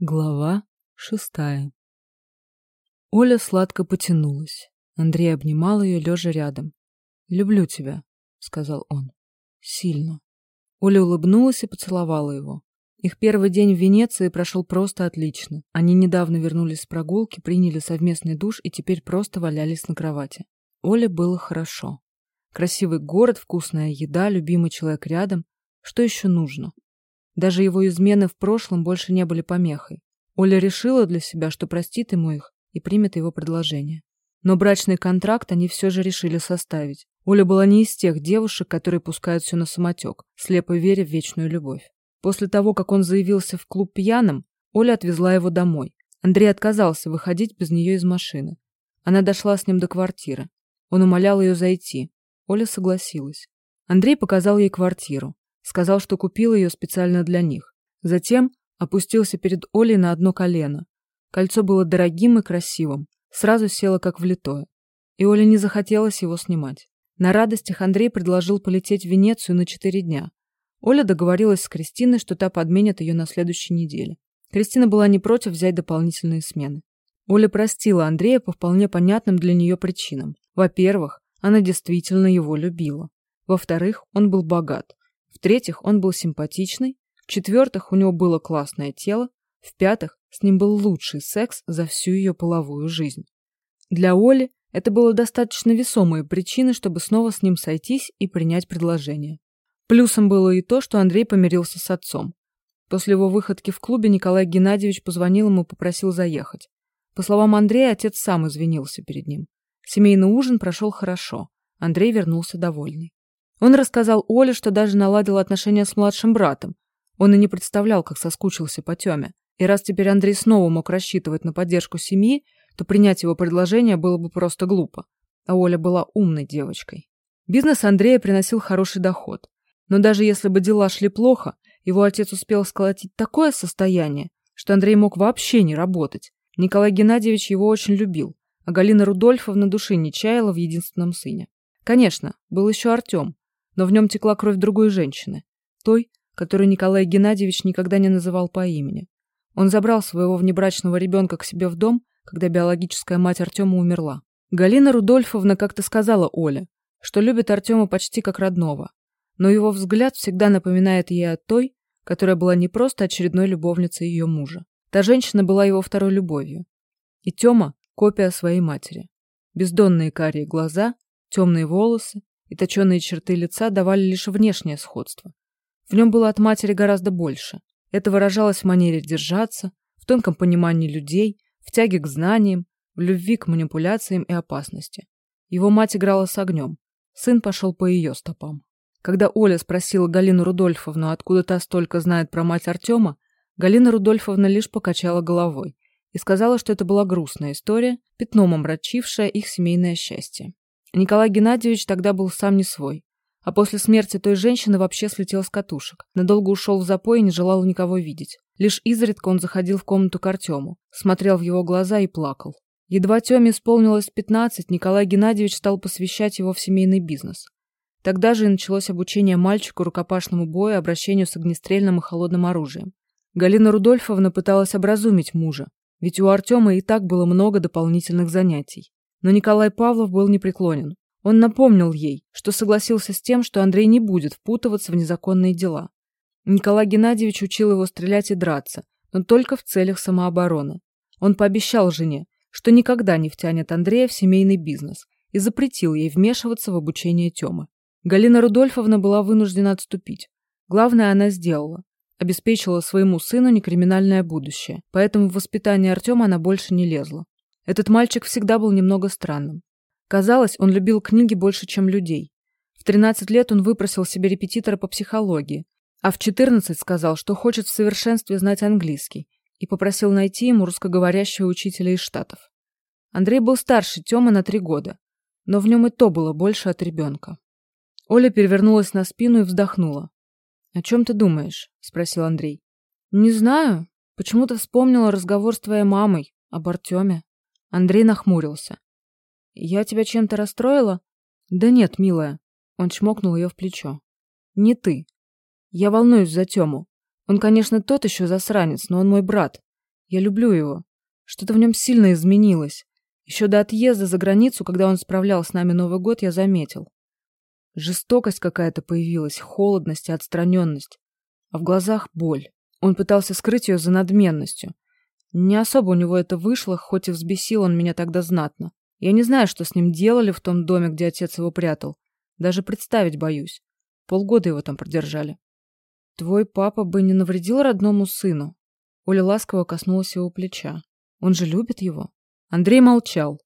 Глава шестая Оля сладко потянулась. Андрей обнимал ее, лежа рядом. «Люблю тебя», — сказал он. «Сильно». Оля улыбнулась и поцеловала его. Их первый день в Венеции прошел просто отлично. Они недавно вернулись с прогулки, приняли совместный душ и теперь просто валялись на кровати. Оле было хорошо. Красивый город, вкусная еда, любимый человек рядом. Что еще нужно? Даже его измены в прошлом больше не были помехой. Оля решила для себя, что простит ему их и примет его предложение. Но брачный контракт они все же решили составить. Оля была не из тех девушек, которые пускают все на самотек, слепо веря в вечную любовь. После того, как он заявился в клуб пьяным, Оля отвезла его домой. Андрей отказался выходить без нее из машины. Она дошла с ним до квартиры. Он умолял ее зайти. Оля согласилась. Андрей показал ей квартиру. Сказал, что купил ее специально для них. Затем опустился перед Олей на одно колено. Кольцо было дорогим и красивым. Сразу село как влитое. И Оле не захотелось его снимать. На радостях Андрей предложил полететь в Венецию на четыре дня. Оля договорилась с Кристиной, что та подменит ее на следующей неделе. Кристина была не против взять дополнительные смены. Оля простила Андрея по вполне понятным для нее причинам. Во-первых, она действительно его любила. Во-вторых, он был богат. В-третьих, он был симпатичный. В-четвертых, у него было классное тело. В-пятых, с ним был лучший секс за всю ее половую жизнь. Для Оли это было достаточно весомые причины, чтобы снова с ним сойтись и принять предложение. Плюсом было и то, что Андрей помирился с отцом. После его выходки в клубе Николай Геннадьевич позвонил ему и попросил заехать. По словам Андрея, отец сам извинился перед ним. Семейный ужин прошел хорошо. Андрей вернулся довольный. Он рассказал Оле, что даже наладил отношения с младшим братом. Он и не представлял, как соскучился по Тёме. И раз теперь Андрей снова мог рассчитывать на поддержку семьи, то принять его предложение было бы просто глупо. А Оля была умной девочкой. Бизнес Андрея приносил хороший доход. Но даже если бы дела шли плохо, его отец успел сколотить такое состояние, что Андрей мог вообще не работать. Николай Геннадьевич его очень любил, а Галина Рудольфовна души не чаяла в единственном сыне. Конечно, был еще Артем, но в нем текла кровь другой женщины, той, которую Николай Геннадьевич никогда не называл по имени. Он забрал своего внебрачного ребенка к себе в дом, когда биологическая мать Артема умерла. Галина Рудольфовна как-то сказала Оле, что любит Артема почти как родного, но его взгляд всегда напоминает ей о той, которая была не просто очередной любовницей ее мужа. Та женщина была его второй любовью. И Тёма – копия своей матери. Бездонные карие глаза, темные волосы, и точеные черты лица давали лишь внешнее сходство. В нем было от матери гораздо больше. Это выражалось в манере держаться, в тонком понимании людей, в тяге к знаниям, в любви к манипуляциям и опасности. Его мать играла с огнем. Сын пошел по ее стопам. Когда Оля спросила Галину Рудольфовну, откуда та столько знает про мать Артема, Галина Рудольфовна лишь покачала головой и сказала, что это была грустная история, пятном омрачившая их семейное счастье. Николай Геннадьевич тогда был сам не свой. А после смерти той женщины вообще слетел с катушек. Надолго ушел в запой и не желал никого видеть. Лишь изредка он заходил в комнату к Артему, смотрел в его глаза и плакал. Едва Теме исполнилось 15, Николай Геннадьевич стал посвящать его в семейный бизнес. Тогда же и началось обучение мальчику рукопашному бою, обращению с огнестрельным и холодным оружием. Галина Рудольфовна пыталась образумить мужа, ведь у Артема и так было много дополнительных занятий. Но Николай Павлов был непреклонен. Он напомнил ей, что согласился с тем, что Андрей не будет впутываться в незаконные дела. Николай Геннадьевич учил его стрелять и драться, но только в целях самообороны. Он пообещал жене, что никогда не втянет Андрея в семейный бизнес и запретил ей вмешиваться в обучение Тёмы. Галина Рудольфовна была вынуждена отступить. Главное она сделала. Обеспечила своему сыну некриминальное будущее, поэтому в воспитание Артема она больше не лезла. Этот мальчик всегда был немного странным. Казалось, он любил книги больше, чем людей. В 13 лет он выпросил себе репетитора по психологии, а в 14 сказал, что хочет в совершенстве знать английский, и попросил найти ему русскоговорящего учителя из Штатов. Андрей был старше Тёмы на три года, но в нем и то было больше от ребенка. Оля перевернулась на спину и вздохнула. «О чем ты думаешь?» – спросил Андрей. «Не знаю. Почему-то вспомнила разговор с твоей мамой об Артеме». Андрей нахмурился. «Я тебя чем-то расстроила?» «Да нет, милая». Он чмокнул ее в плечо. «Не ты. Я волнуюсь за Тему. Он, конечно, тот еще засранец, но он мой брат. Я люблю его. Что-то в нем сильно изменилось. Еще до отъезда за границу, когда он справлял с нами Новый год, я заметил. Жестокость какая-то появилась, холодность и отстраненность. А в глазах боль. Он пытался скрыть ее за надменностью. Не особо у него это вышло, хоть и взбесил он меня тогда знатно. Я не знаю, что с ним делали в том доме, где отец его прятал. Даже представить боюсь. Полгода его там продержали. Твой папа бы не навредил родному сыну. Оля ласково коснулась его плеча. Он же любит его. Андрей молчал.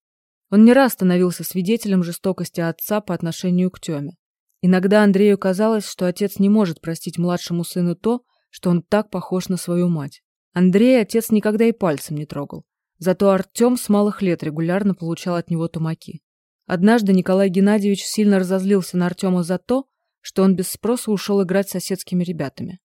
Он не раз становился свидетелем жестокости отца по отношению к Тёме. Иногда Андрею казалось, что отец не может простить младшему сыну то, что он так похож на свою мать. Андрей отец никогда и пальцем не трогал. Зато Артем с малых лет регулярно получал от него тумаки. Однажды Николай Геннадьевич сильно разозлился на Артема за то, что он без спроса ушел играть с соседскими ребятами.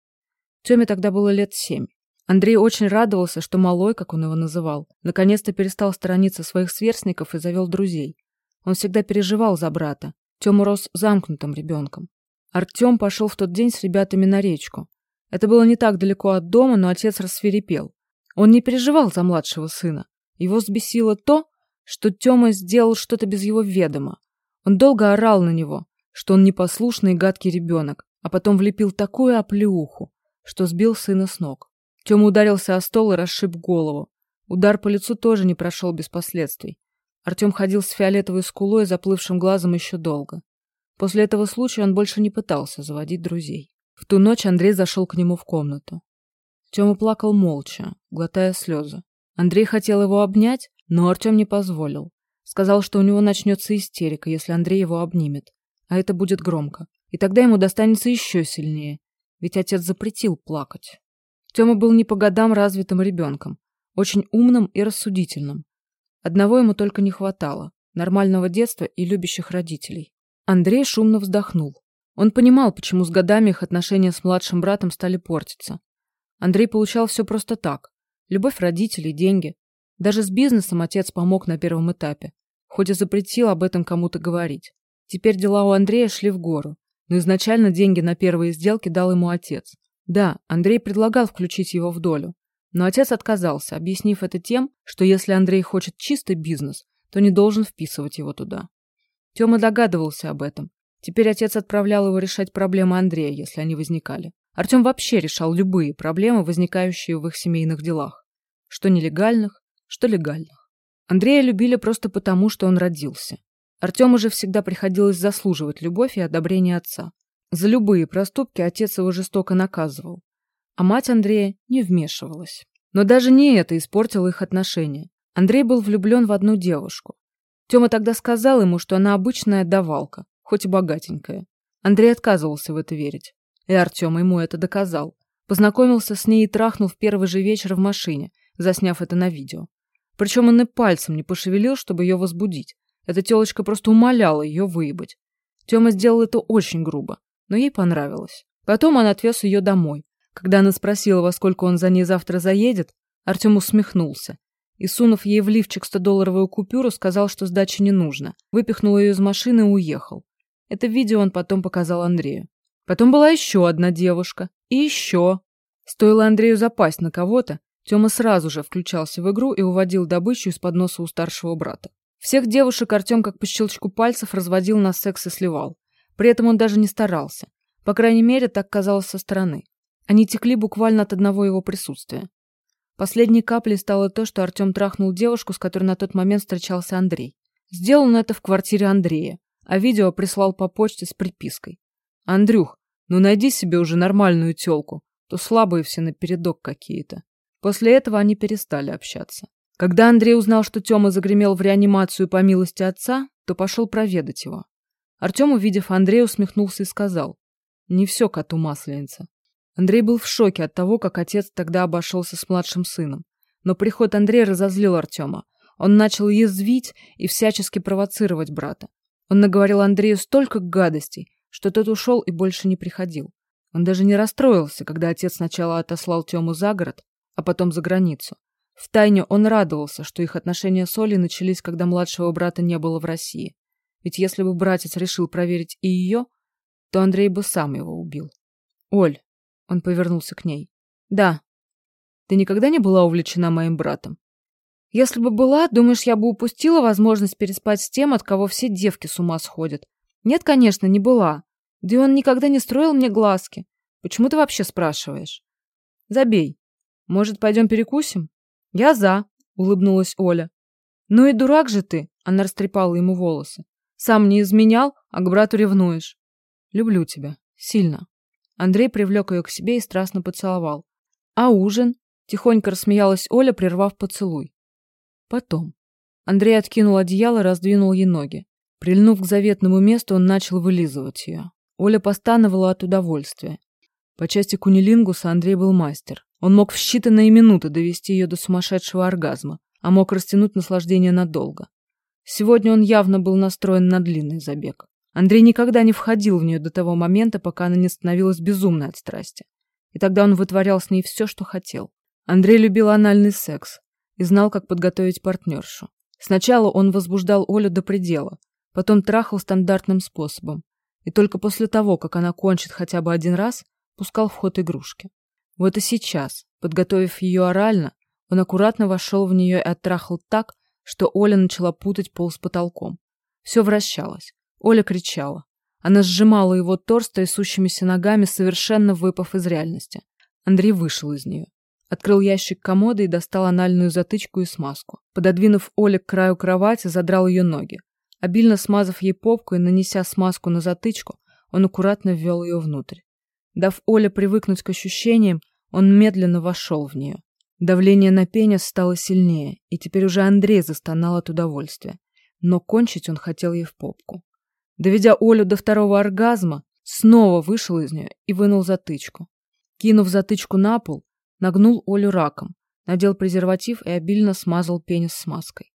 Теме тогда было лет семь. Андрей очень радовался, что малой, как он его называл, наконец-то перестал сторониться своих сверстников и завел друзей. Он всегда переживал за брата. Тёма рос замкнутым ребенком. Артем пошел в тот день с ребятами на речку. Это было не так далеко от дома, но отец рассверепел. Он не переживал за младшего сына. Его взбесило то, что Тёма сделал что-то без его ведома. Он долго орал на него, что он непослушный и гадкий ребенок, а потом влепил такую оплеуху, что сбил сына с ног. Тёма ударился о стол и расшиб голову. Удар по лицу тоже не прошел без последствий. Артем ходил с фиолетовой скулой и заплывшим глазом еще долго. После этого случая он больше не пытался заводить друзей. В ту ночь Андрей зашел к нему в комнату. Тёма плакал молча, глотая слезы. Андрей хотел его обнять, но Артем не позволил. Сказал, что у него начнется истерика, если Андрей его обнимет. А это будет громко. И тогда ему достанется еще сильнее. Ведь отец запретил плакать. Тёма был не по годам развитым ребенком. Очень умным и рассудительным. Одного ему только не хватало. Нормального детства и любящих родителей. Андрей шумно вздохнул. Он понимал, почему с годами их отношения с младшим братом стали портиться. Андрей получал все просто так. Любовь родителей, деньги. Даже с бизнесом отец помог на первом этапе, хоть и запретил об этом кому-то говорить. Теперь дела у Андрея шли в гору, но изначально деньги на первые сделки дал ему отец. Да, Андрей предлагал включить его в долю, но отец отказался, объяснив это тем, что если Андрей хочет чистый бизнес, то не должен вписывать его туда. Тёма догадывался об этом. Теперь отец отправлял его решать проблемы Андрея, если они возникали. Артем вообще решал любые проблемы, возникающие в их семейных делах. Что нелегальных, что легальных. Андрея любили просто потому, что он родился. Артему же всегда приходилось заслуживать любовь и одобрение отца. За любые проступки отец его жестоко наказывал. А мать Андрея не вмешивалась. Но даже не это испортило их отношения. Андрей был влюблен в одну девушку. Тёма тогда сказал ему, что она обычная давалка, хоть и богатенькая. Андрей отказывался в это верить. И Артем ему это доказал. Познакомился с ней и трахнул в первый же вечер в машине, засняв это на видео. Причем он и пальцем не пошевелил, чтобы ее возбудить. Эта телочка просто умоляла ее выебать. Тёма сделал это очень грубо, но ей понравилось. Потом он отвез ее домой. Когда она спросила, во сколько он за ней завтра заедет, Артем усмехнулся и, сунув ей в лифчик 100-долларовую купюру, сказал, что сдачи не нужно. Выпихнул ее из машины и уехал. Это видео он потом показал Андрею. Потом была еще одна девушка. И еще. Стоило Андрею запасть на кого-то, Тёма сразу же включался в игру и уводил добычу из-под носа у старшего брата. Всех девушек Артем как по щелчку пальцев разводил на секс и сливал. При этом он даже не старался. По крайней мере, так казалось со стороны. Они текли буквально от одного его присутствия. Последней каплей стало то, что Артем трахнул девушку, с которой на тот момент встречался Андрей. Сделал он это в квартире Андрея, а видео прислал по почте с припиской. Андрюх, ну найди себе уже нормальную тёлку, то слабые все напередок какие-то. После этого они перестали общаться. Когда Андрей узнал, что Тёма загремел в реанимацию по милости отца, то пошел проведать его. Артем, увидев Андрея, усмехнулся и сказал, «Не все коту масленица». Андрей был в шоке от того, как отец тогда обошелся с младшим сыном. Но приход Андрея разозлил Артема. Он начал язвить и всячески провоцировать брата. Он наговорил Андрею столько гадостей, что тот ушел и больше не приходил. Он даже не расстроился, когда отец сначала отослал Тему за город, а потом за границу. Втайне он радовался, что их отношения с Олей начались, когда младшего брата не было в России. Ведь если бы братец решил проверить и ее, то Андрей бы сам его убил. «Оль», — он повернулся к ней. «Да». Ты никогда не была увлечена моим братом? Если бы была, думаешь, я бы упустила возможность переспать с тем, от кого все девки с ума сходят? Нет, конечно, не была. Да и он никогда не строил мне глазки. Почему ты вообще спрашиваешь? Забей. Может, пойдем перекусим? Я за, улыбнулась Оля. Ну и дурак же ты, она растрепала ему волосы. Сам не изменял, а к брату ревнуешь. Люблю тебя. Сильно. Андрей привлек ее к себе и страстно поцеловал. А ужин? Тихонько рассмеялась Оля, прервав поцелуй. Потом. Андрей откинул одеяло раздвинул ей ноги. Прильнув к заветному месту, он начал вылизывать ее. Оля постановала от удовольствия. По части кунилингуса Андрей был мастер. Он мог в считанные минуты довести ее до сумасшедшего оргазма, а мог растянуть наслаждение надолго. Сегодня он явно был настроен на длинный забег. Андрей никогда не входил в нее до того момента, пока она не становилась безумной от страсти. И тогда он вытворял с ней все, что хотел. Андрей любил анальный секс и знал, как подготовить партнершу. Сначала он возбуждал Олю до предела, потом трахал стандартным способом, и только после того, как она кончит хотя бы один раз, пускал в ход игрушки. Вот и сейчас, подготовив ее орально, он аккуратно вошел в нее и оттрахал так, что Оля начала путать пол с потолком. Все вращалось. Оля кричала. Она сжимала его торс трясущимися ногами, совершенно выпав из реальности. Андрей вышел из нее. Открыл ящик комода и достал анальную затычку и смазку. Пододвинув Оле к краю кровати, задрал ее ноги. Обильно смазав ей попку и нанеся смазку на затычку, он аккуратно ввел ее внутрь. Дав Оле привыкнуть к ощущениям, он медленно вошел в нее. Давление на пенис стало сильнее, и теперь уже Андрей застонал от удовольствия. Но кончить он хотел ей в попку. Доведя Олю до второго оргазма, снова вышел из нее и вынул затычку. Кинув затычку на пол, нагнул Олю раком, надел презерватив и обильно смазал пенис смазкой.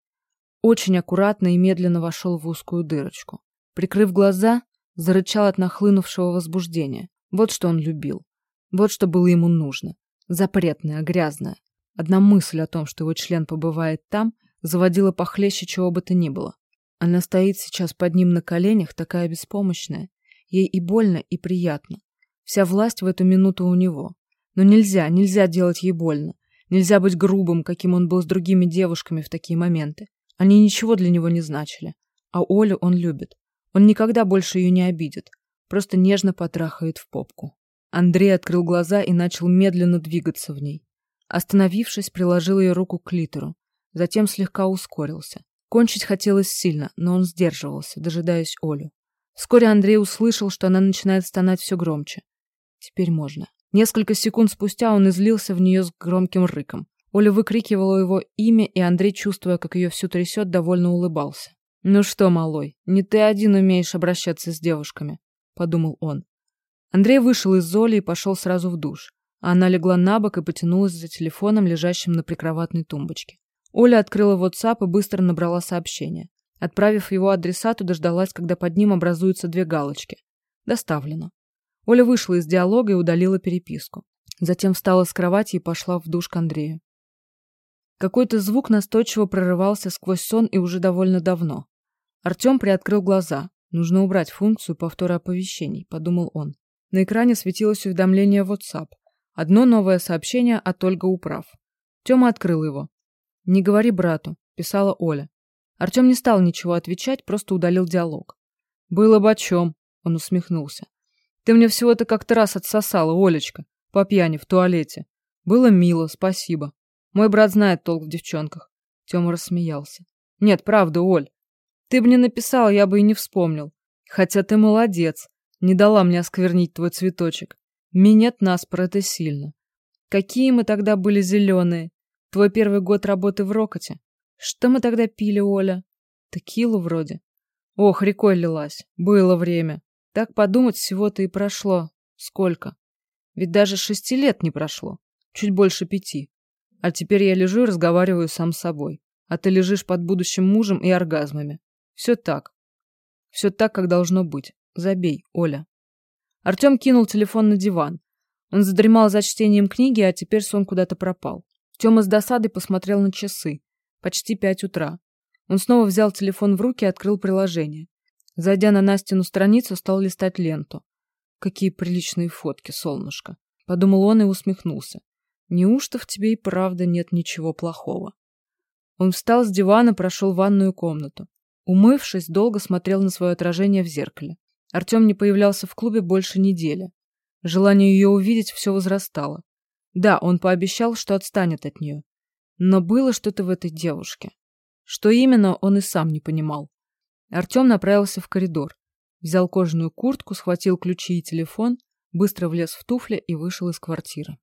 Очень аккуратно и медленно вошел в узкую дырочку. Прикрыв глаза, зарычал от нахлынувшего возбуждения. Вот что он любил. Вот что было ему нужно. Запретное, грязное. Одна мысль о том, что его член побывает там, заводила похлеще чего бы то ни было. Она стоит сейчас под ним на коленях, такая беспомощная. Ей и больно, и приятно. Вся власть в эту минуту у него. Но нельзя, нельзя делать ей больно. Нельзя быть грубым, каким он был с другими девушками в такие моменты. Они ничего для него не значили. А Олю он любит. Он никогда больше ее не обидит. Просто нежно потрахает в попку. Андрей открыл глаза и начал медленно двигаться в ней. Остановившись, приложил ее руку к клитору. Затем слегка ускорился. Кончить хотелось сильно, но он сдерживался, дожидаясь Олю. Вскоре Андрей услышал, что она начинает стонать все громче. Теперь можно. Несколько секунд спустя он излился в нее с громким рыком. Оля выкрикивала его имя, и Андрей, чувствуя, как ее всю трясет, довольно улыбался. «Ну что, малой, не ты один умеешь обращаться с девушками», — подумал он. Андрей вышел из Золи и пошел сразу в душ, она легла на бок и потянулась за телефоном, лежащим на прикроватной тумбочке. Оля открыла WhatsApp и быстро набрала сообщение. Отправив его адресату, дождалась, когда под ним образуются две галочки. Доставлено. Оля вышла из диалога и удалила переписку. Затем встала с кровати и пошла в душ к Андрею. Какой-то звук настойчиво прорывался сквозь сон и уже довольно давно. Артем приоткрыл глаза. Нужно убрать функцию повтора оповещений, подумал он. На экране светилось уведомление WhatsApp. Одно новое сообщение от Ольга Управ. Тёма открыл его. «Не говори брату», — писала Оля. Артем не стал ничего отвечать, просто удалил диалог. «Было бы о чем», — он усмехнулся. «Ты мне всего-то как-то раз отсосала, Олечка, по пьяни в туалете. Было мило, спасибо. Мой брат знает толк в девчонках». Тёма рассмеялся. «Нет, правда, Оль. Ты бы не написал, я бы и не вспомнил. Хотя ты молодец, не дала мне осквернить твой цветочек. Минет нас про это сильно. Какие мы тогда были зеленые. Твой первый год работы в Рокоте. Что мы тогда пили, Оля? Текилу вроде. Ох, рекой лилась. Было время. Так подумать, всего-то и прошло. Сколько? Ведь даже шести лет не прошло. Чуть больше пяти. А теперь я лежу и разговариваю сам с собой. А ты лежишь под будущим мужем и оргазмами. Все так. Все так, как должно быть. Забей, Оля. Артем кинул телефон на диван. Он задремал за чтением книги, а теперь сон куда-то пропал. Тёма с досадой посмотрел на часы. Почти пять утра. Он снова взял телефон в руки и открыл приложение. Зайдя на Настину страницу, стал листать ленту. Какие приличные фотки, солнышко. Подумал он и усмехнулся. Неужто в тебе и правда нет ничего плохого? Он встал с дивана, прошел ванную комнату. Умывшись, долго смотрел на свое отражение в зеркале. Артем не появлялся в клубе больше недели. Желание ее увидеть все возрастало. Да, он пообещал, что отстанет от нее. Но было что-то в этой девушке. Что именно, он и сам не понимал. Артем направился в коридор. Взял кожаную куртку, схватил ключи и телефон, быстро влез в туфли и вышел из квартиры.